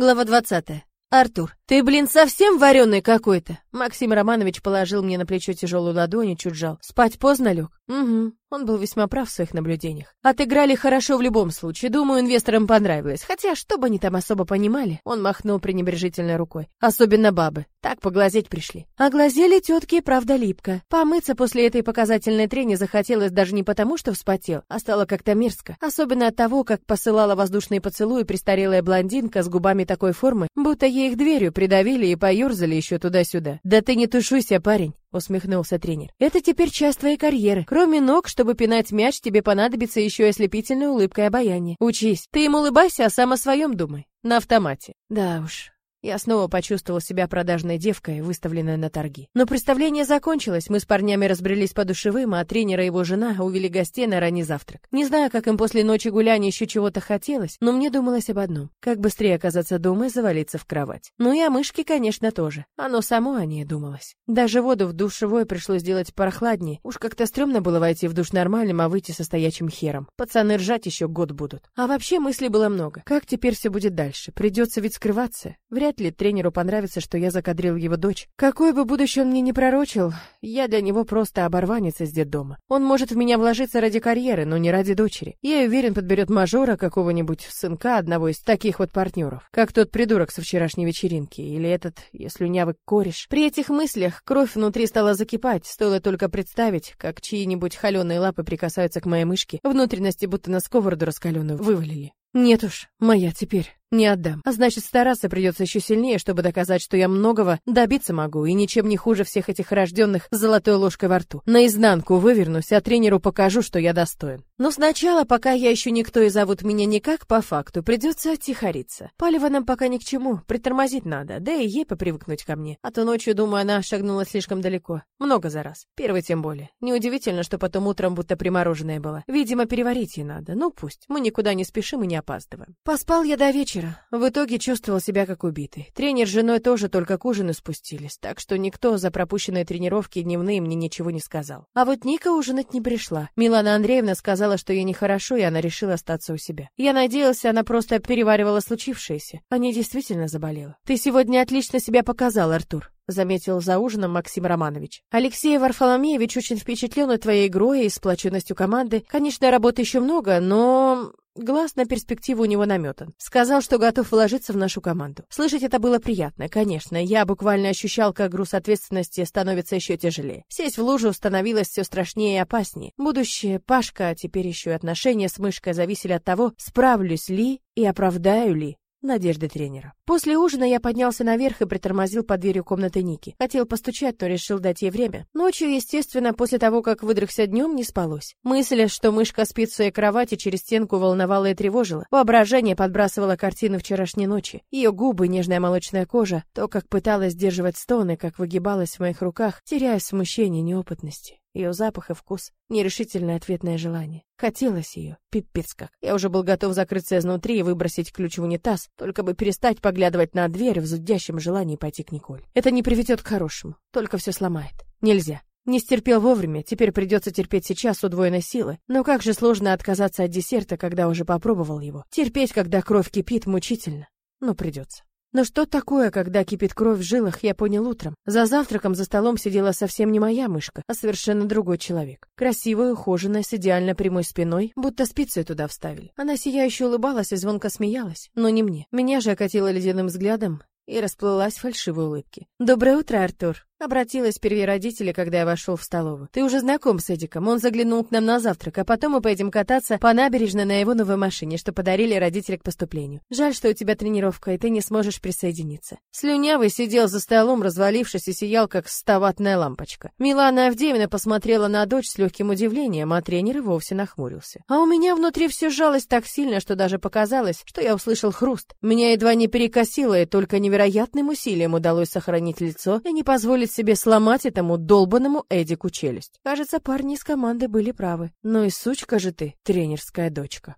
Глава 20. Артур, ты, блин, совсем вареный какой-то. Максим Романович положил мне на плечо тяжелую ладонь и чуть жал. Спать поздно лег? Угу. Он был весьма прав в своих наблюдениях. Отыграли хорошо в любом случае. Думаю, инвесторам понравилось. Хотя, что бы они там особо понимали, он махнул пренебрежительной рукой. Особенно бабы. Так поглазеть пришли. А глазели тетки, правда, липко. Помыться после этой показательной трени захотелось даже не потому, что вспотел, а стало как-то мерзко. Особенно от того, как посылала воздушные поцелуи престарелая блондинка с губами такой формы, будто ей их дверью придавили и поюрзали еще туда-сюда. Да ты не тушуйся, парень усмехнулся тренер. Это теперь часть твоей карьеры. Кроме ног, чтобы пинать мяч, тебе понадобится еще и ослепительная улыбка и обаяние. Учись. Ты им улыбайся, а сам о своем думай. На автомате. Да уж. Я снова почувствовал себя продажной девкой, выставленной на торги. Но представление закончилось, мы с парнями разбрелись по душевым, а тренера и его жена увели гостей на ранний завтрак. Не знаю, как им после ночи гуляния еще чего-то хотелось, но мне думалось об одном. Как быстрее оказаться дома и завалиться в кровать. Ну и о мышке, конечно, тоже. Оно само о ней думалось. Даже воду в душевой пришлось сделать прохладнее. Уж как-то стрёмно было войти в душ нормальным, а выйти со стоячим хером. Пацаны ржать еще год будут. А вообще мыслей было много. Как теперь все будет дальше? Придется ведь скрываться. Вряд Вряд ли тренеру понравится, что я закадрил его дочь. Какое бы будущее он мне не пророчил, я для него просто оборванец из детдома. Он может в меня вложиться ради карьеры, но не ради дочери. Я уверен, подберет мажора какого-нибудь сынка одного из таких вот партнеров, как тот придурок со вчерашней вечеринки, или этот, если слюнявый кореш. При этих мыслях кровь внутри стала закипать, стоило только представить, как чьи-нибудь холеные лапы прикасаются к моей мышке, внутренности будто на сковороду раскаленную вывалили. Нет уж, моя теперь. Не отдам. А значит, стараться придется еще сильнее, чтобы доказать, что я многого добиться могу и ничем не хуже всех этих рожденных золотой ложкой во рту. Наизнанку вывернусь, а тренеру покажу, что я достоин. Но сначала, пока я еще никто и зовут меня никак, по факту, придется оттихариться. Палево нам пока ни к чему, притормозить надо, да и ей попривыкнуть ко мне. А то ночью, думаю, она шагнула слишком далеко. Много за раз. Первый тем более. Неудивительно, что потом утром будто примороженная была. Видимо, переварить ей надо. Ну пусть. Мы никуда не спешим и не опаздываем. Поспал я до вечера вечера. В итоге чувствовал себя как убитый. Тренер с женой тоже только к ужину спустились, так что никто за пропущенные тренировки дневные мне ничего не сказал. А вот Ника ужинать не пришла. Милана Андреевна сказала, что ей нехорошо, и она решила остаться у себя. Я надеялся, она просто переваривала случившееся, а не действительно заболела. Ты сегодня отлично себя показал, Артур заметил за ужином Максим Романович. Алексей Варфоломеевич очень впечатлен твоей игрой и сплоченностью команды. Конечно, работы еще много, но Глаз на перспективу у него наметан. Сказал, что готов вложиться в нашу команду. Слышать это было приятно, конечно. Я буквально ощущал, как груз ответственности становится еще тяжелее. Сесть в лужу становилось все страшнее и опаснее. Будущее, Пашка, а теперь еще и отношения с мышкой зависели от того, справлюсь ли и оправдаю ли надежды тренера. После ужина я поднялся наверх и притормозил под дверью комнаты Ники. Хотел постучать, но решил дать ей время. Ночью, естественно, после того, как выдрыхся днем, не спалось. Мысль, что мышка спит в своей кровати через стенку, волновала и тревожила. Воображение подбрасывало картины вчерашней ночи. Ее губы, нежная молочная кожа, то, как пыталась сдерживать стоны, как выгибалась в моих руках, теряя смущение неопытности. Ее запах и вкус, нерешительное ответное желание. Хотелось ее, пипец как. Я уже был готов закрыться изнутри и выбросить ключ в унитаз, только бы перестать поглядывать на дверь в зудящем желании пойти к Николь. Это не приведет к хорошему, только все сломает. Нельзя. Не стерпел вовремя, теперь придется терпеть сейчас удвоенной силы. Но как же сложно отказаться от десерта, когда уже попробовал его. Терпеть, когда кровь кипит, мучительно. Но придется. Но что такое, когда кипит кровь в жилах, я понял утром. За завтраком за столом сидела совсем не моя мышка, а совершенно другой человек. Красивая, ухоженная, с идеально прямой спиной, будто спицы туда вставили. Она сияюще улыбалась и звонко смеялась, но не мне. Меня же окатило ледяным взглядом и расплылась в фальшивой улыбке. «Доброе утро, Артур!» Обратилась впервые родители, когда я вошел в столовую. Ты уже знаком с Эдиком. Он заглянул к нам на завтрак, а потом мы поедем кататься по набережной на его новой машине, что подарили родители к поступлению. Жаль, что у тебя тренировка, и ты не сможешь присоединиться. Слюнявый сидел за столом, развалившись, и сиял, как ставатная лампочка. Милана Авдеевна посмотрела на дочь с легким удивлением, а тренер и вовсе нахмурился. А у меня внутри все сжалось так сильно, что даже показалось, что я услышал хруст. Меня едва не перекосило, и только невероятным усилием удалось сохранить лицо и не позволить себе сломать этому долбанному Эдику челюсть. Кажется, парни из команды были правы. Ну и сучка же ты, тренерская дочка.